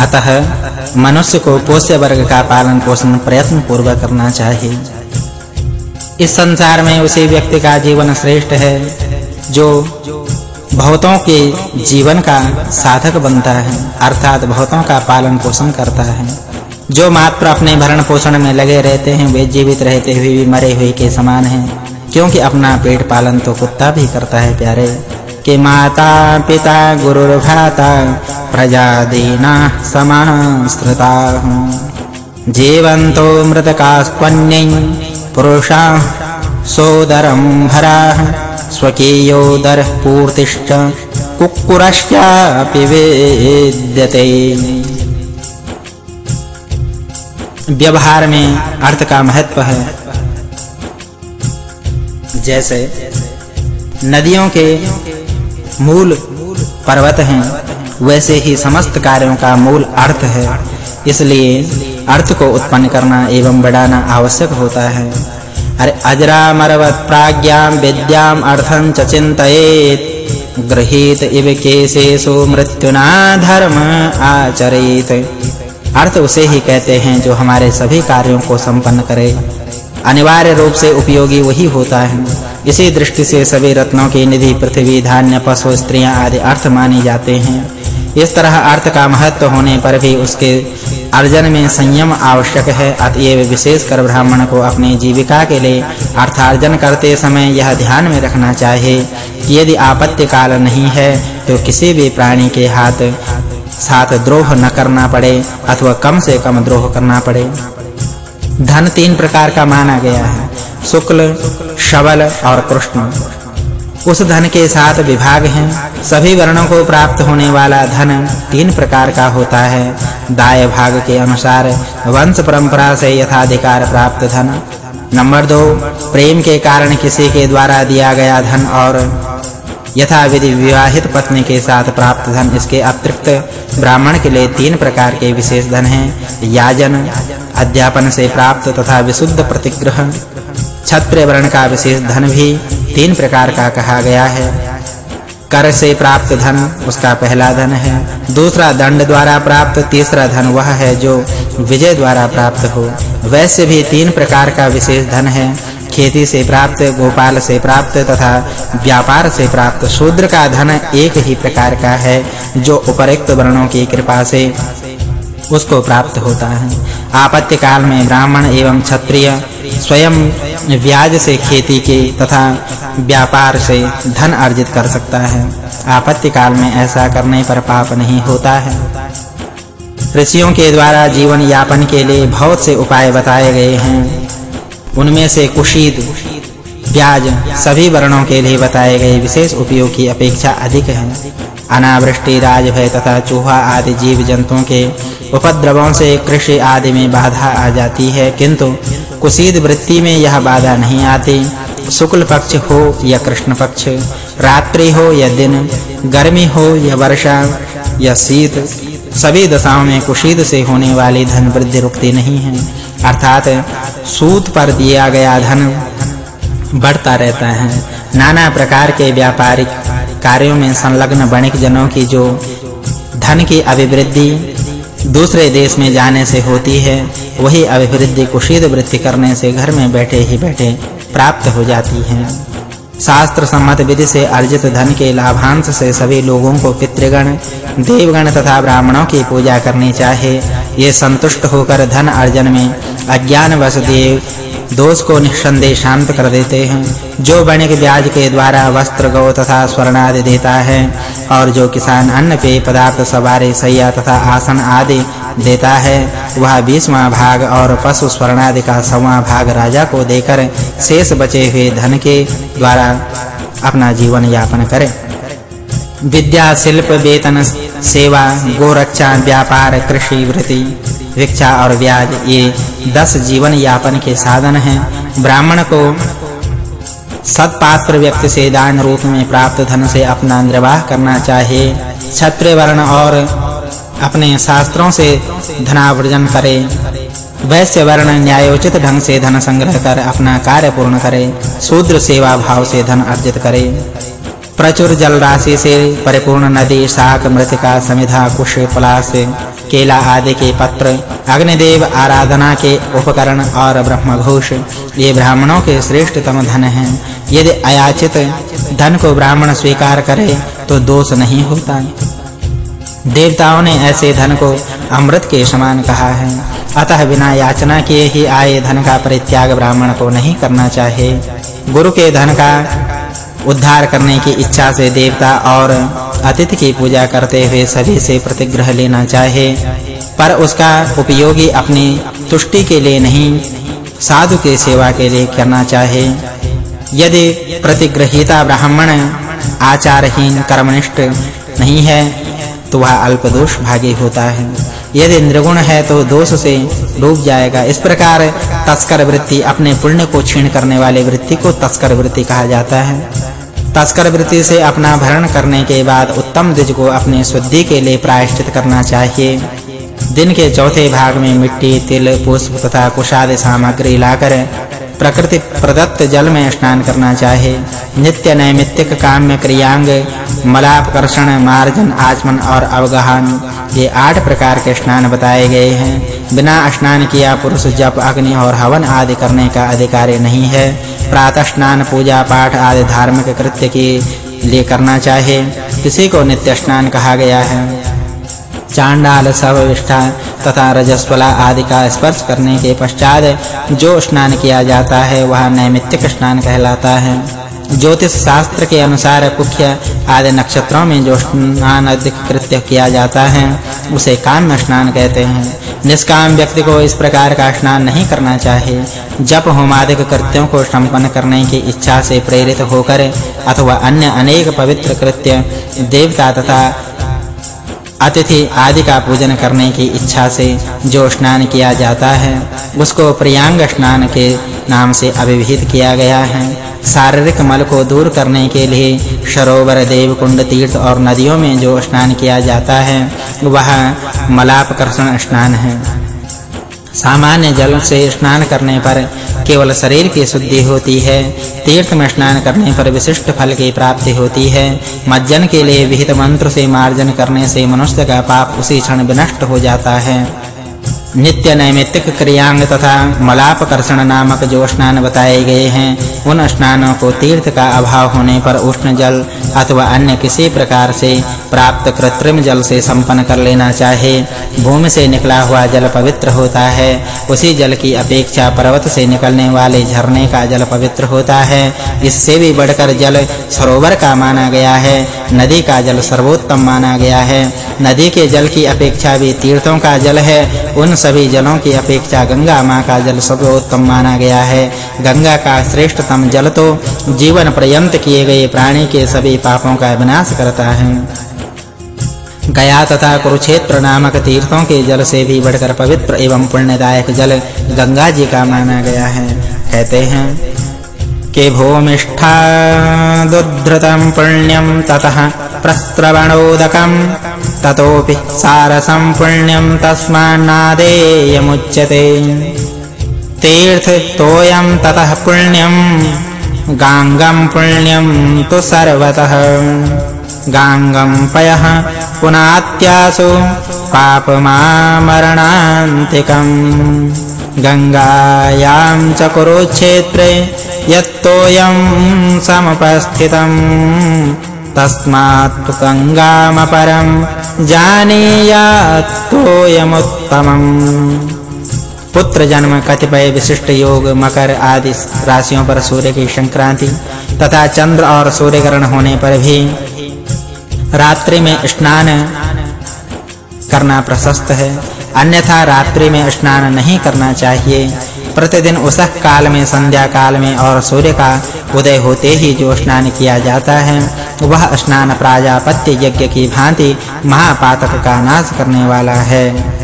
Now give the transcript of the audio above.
अतः मनुष्य को पोष्य वर्ग का पालन पोषण प्रयत्न पूर्वक करना चाहिए। इस संसार में उसी व्यक्ति का जीवन श्रेष्ठ है, जो बहुतों के जीवन का साधक बनता है, अर्थात बहुतों का पालन पोषण करता है। जो मात्र अपने भरण पोषण में लगे रहते हैं, वे जीवित रहते हुए भी मरे हुए के समान हैं, क्योंकि अपना पेट पालन तो कुत्ता भी करता है, प्यारे। के माता पिता गुरु भ्राता प्रजा दीना समाश्रिता जीवन्तो मृतकास्त्वन्यै पुरुषा सोदरं भराः स्वकीयोदरः पूर्तिश्च कुक्कुरश्चापि वेद्यते। व्यवहार में अर्थ का महत्व है। जैसे नदियों के मूल पर्वत हैं। वैसे ही समस्त कार्यों का मूल अर्थ है। इसलिए अर्थ को उत्पन्न करना एवं बढ़ाना आवश्यक होता है। अरे अजरामरवत प्राज्ञाम विद्याम अर्थं च चिन्तयेत्। गृहीत इव केसेषु मृत्युना धर्म आचरेत। अर्थ उसे ही कहते हैं जो हमारे सभी कार्यों को संपन्न करे। अनिवार्य रूप से उपयोगी वही होता है। इसी दृष्टि से सभी रत्नों की निधि, पृथ्वी, धान्य, पशु, स्त्रियाँ आदि अर्थ माने जाते हैं। इस तरह अर्थ का महत्व होने पर भी उसके अर्जन में संयम आवश्यक है। अतएव विशेष कर ब्राह्मण को अपनी जीविका के लिए अर्थार्जन करते समय यह ध्यान में रखना चाहिए कि यदि आपत्ति काल नहीं है तो किसी भी प्राणी के हाथ साथ द्रोह न करना पड़े अथवा कम से कम द्रोह करना पड़े। धन तीन प्रकार का माना गया है। शुक्ल, शबल और कृष्ण। उस धन के साथ विभाग हैं। सभी वर्णों को प्राप्त होने वाला धन तीन प्रकार का होता है। दाय भाग के अनुसार वंश परंपरा से यथाधिकार प्राप्त धन। नंबर दो, प्रेम के कारण किसी के द्वारा दिया गया धन और यथा विधि विवाहित पत्नी के साथ प्राप्त धन इसके अतिरिक्त ब्राह्मण के लिए तीन प्रकार के विशेष धन हैं। याजन, अध्यापन से प्राप्त तथा विशुद्ध प्रतिग्रह। क्षत्रिय वर्ण का विशेष धन भी तीन प्रकार का कहा गया है। कर से प्राप्त धन, उसका पहला धन है। दूसरा दंड द्वारा प्राप्त, तीसरा धन वह है जो विजय द्वारा प्राप्त हो। वैसे भी तीन प्रकार का विशेष धन है। खेती से प्राप्त, गोपाल से प्राप्त तथा व्यापार से प्राप्त। शूद्र का धन एक ही प्रकार का है, जो उपरिक्त वर्णों की कृपा से उसको प्राप्त होता है। आपत्ति काल में ब्राह्मण एवं क्षत्रिय स्वयं व्याज से खेती के तथा व्यापार से धन अर्जित कर सकता है। आपत्ति काल में ऐसा करने पर पाप नहीं होता है। ऋषियों के द्वारा जीवन यापन के लिए बहुत से उपाय बताए गए हैं। उनमें से कुशीद, ब्याज सभी वर्णों के लिए बताए गए विशेष उपयोग की अपेक्षा अधिक है। अनावृष्टि, राजभय तथा चूहा आदि जीव जंतुओं के उपद्रवों से कृषि आदि में बाधा आ जाती है, किंतु कुशीद वृत्ति में यह बाधा नहीं आती। शुक्ल पक्ष हो या कृष्ण पक्ष, रात्रि हो या दिन, गर्मी हो या वर्षा या शीत, सभी दशाओं में कुशीद से होने वाली धन वृद्धि रुकती नहीं है। अर्थात सूत पर दिया गया धन बढ़ता रहता है। नाना प्रकार के व्यापारिक कार्यों में संलग्न वणिक जनों की जो धन की अभिवृद्धि दूसरे देश में जाने से होती है वही अभिवृद्धि कुशीद वृत्ति करने से घर में बैठे ही बैठे प्राप्त हो जाती है। शास्त्र सम्मत विधि से अर्जित धन के लाभांश से सभी लोगों को पितृगण, देवगण तथा ब्राह्मणों की पूजा करनी चाहिए। ये संतुष्ट होकर धन अर्जन में अज्ञान वश देव दोष को निसंदेह शांत कर देते हैं। जो वणिक ब्याज के द्वारा वस्त्र, गौ तथा स्वर्ण आदि देता है और जो किसान अन्न पेय पदार्थ, सवारी, सैया तथा आसन आदि देता है। वह बीसवां भाग और पशु स्वर्ण आदि का सवा भाग राजा को देकर शेष बचे हुए धन के द्वारा अपना जीवन यापन करे। विद्या, शिल्प, वेतन, सेवा, गोरक्षा, व्यापार, कृषि, वृत्ति, भिक्षा और ब्याज ये दस जीवन यापन के साधन हैं। ब्राह्मण को सत्पात्र व्यक्ति से दान रूप में प्राप्त धन से अपना निर्वाह करना चाहिए क्षत्रिय वर्ण और अपने शास्त्रों से धनावर्जन करे। वैश्य वर्ण न्यायोचित ढंग से धन संग्रह कर अपना कार्य पूर्ण करे। शूद्र सेवा भाव से धन अर्जित करे। प्रचुर जल राशि से परिपूर्ण नदी शाक मृतिका, समिधा, कुश, पलाश, केला आदि के पत्र, अग्निदेव, आराधना के उपकरण और ब्रह्मघोष, ये ब्राह्मणों के श्रेष्ठतम धन हैं। यदि अयाचित धन को ब्राह्मण स्वीकार करे तो दोष नहीं होता। देवताओं ने ऐसे धन को अमृत के समान कहा है। अतः बिना याचना किए ही आए धन का परित्याग ब्राह्मण को नहीं करना चाहिए। गुरु के धन का उद्धार करने की इच्छा से देवता और अतिथि की पूजा करते हुए सभी से प्रतिग्रह लेना चाहिए। पर उसका उपयोगी अपनी तुष्टि के लिए नहीं, साधु के सेवा के लिए करना चाहिए। यदि प्रतिग्रहीता ब्राह्मण आचारहीन कर्मनिष्ठ नहीं है तो वह अल्प दोष भागी होता है। यदि निर्गुण है तो दोष से डूब जाएगा। इस प्रकार तस्कर वृत्ति अपने पुण्य को छीन करने वाली वृत्ति को तस्कर वृत्ति कहा जाता है। तस्कर वृत्ति से अपना भरण करने के बाद उत्तम द्विज को अपने शुद्धि के लिए प्रायश्चित करना चाहिए। दिन के चौथे भाग में मिट्टी, तिल, पुष्प तथा कुशाद सामग्री लाकर प्रकृति प्रदत्त जल में स्नान करना चाहिए नित्य नैमित्तिक काम में क्रियांग, मलापकर्षण, मार्जन, आचमन और अवगाहन, ये आठ प्रकार के स्नान बताए गए हैं। बिना स्नान किया पुरुष जप, अग्नि और हवन आदि करने का अधिकारी नहीं है। प्रातः स्नान, पूजा पाठ आदि धार्मिक कृत्य के लिए करना चाहिए किसी को नित्य स्नान कहा गया है। चांडाल सवविष्ठा तथा रजस्वला आदि का स्पर्श करने के पश्चात जो स्नान किया जाता है, वह नैमित्तिक स्नान कहलाता है। ज्योतिष शास्त्र के अनुसार पुख्य आदि नक्षत्रों में जो स्नान अधिक कृत्य किया जाता है, उसे काम्य स्नान कहते हैं। निष्काम व्यक्ति को इस प्रकार का स्नान नहीं करना चाहिए। जप होमादिक कृत्यों को संपन्न करने की इच्छा से प्रेरित होकर अथवा अन्य अनेक पवित्र कृत्य देवता तथा अतिथि आदि का पूजन करने की इच्छा से जो स्नान किया जाता है, उसको प्रियांग स्नान के नाम से अभिहित किया गया है। शारीरिक मल को दूर करने के लिए सरोवर देव कुंड तीर्थ और नदियों में जो स्नान किया जाता है, वह मलापकर्षण स्नान है। सामान्य जल से स्नान करने पर केवल शरीर की शुद्धि होती है। तीर्थ में स्नान करने पर विशिष्ट फल की प्राप्ति होती है। मज्जन के लिए विहित मंत्र से मार्जन करने से मनुष्य का पाप उसी क्षण विनष्ट हो जाता है। नित्य नैमित्तिक क्रियांग तथा मलापकर्षण नामक जो स्नान बताए गए हैं, उन स्नानों को तीर्थ का अभाव होने पर उष्ण जल अथवा अन्य किसी प्रकार से प्राप्त कृत्रिम जल से संपन्न कर लेना चाहिए भूमि से निकला हुआ जल पवित्र होता है, उसी जल की अपेक्षा पर्वत से निकलने वाले झरने का जल पवित्र होता है। इससे भी बढ़कर जल सरोवर का माना गया है। नदी का जल सर्वोत्तम माना गया है। नदी के जल की अपेक्षा भी तीर्थों का जल है। उन सभी जलों की अपेक्षा गंगा माँ का जल सर्वोत्तम माना गया है। गंगा का श्रेष्ठतम जल तो जीवन पर्यंत किए गए प्राणी के सभी पापों का विनाश करता है। गया तथा कुरुक्षेत्र नामक तीर्थों के जल से भी बढ़कर पवित्र एवं पुण्यदायक जल गंगा जी का माना गया है। कहते हैं के भूमिष्ठादुद्धृतं पुण्यं ततः प्रस्रवणोदकं ततोऽपि सारसं पुण्यं तस्मान्नादेयमुच्यते। तीर्थतोऽयं ततः पुण्यं गाङ्गं पुण्यं तु सर्वतः। गाङ्गं पयः पुनात्यासु पापमामरणान्तिकम्। गङ्गायां च कुरुक्षेत्रे यत्तोयं समुपस्थितम् तस्मात् गङ्गामपरं जानीयात्तोयमुत्तमम् पुत्र जन्म, कतिपय विशिष्ट योग, मकर आदि राशियों पर सूर्य की संक्रांति तथा चंद्र और सूर्य ग्रहण होने पर भी रात्रि में स्नान करना प्रशस्त है। अन्यथा रात्रि में स्नान नहीं करना चाहिए। प्रतिदिन उसक काल में, संध्या काल में और सूर्य का उदय होते ही जो स्नान किया जाता है, वह स्नान प्राजापत्य यज्ञ की भांति महापातक का नाश करने वाला है।